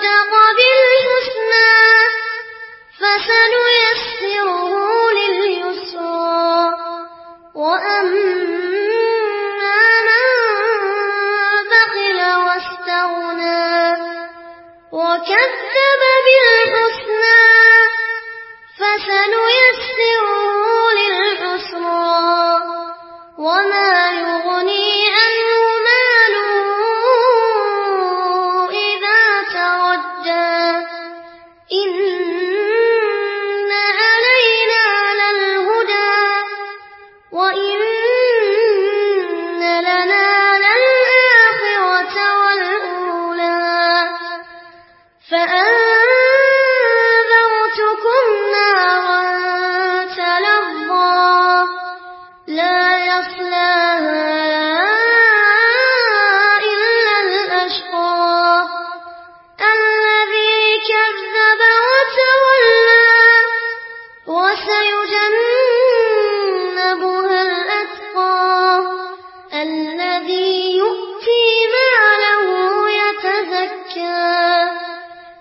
وصدق بالحسنى فسنيسره لليسرى وأما من بخل واستغنى وكذب بالحسنى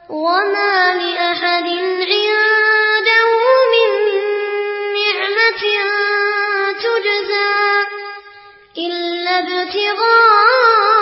وما لأحد عنده من نعمة تجزى إلا ابتغاء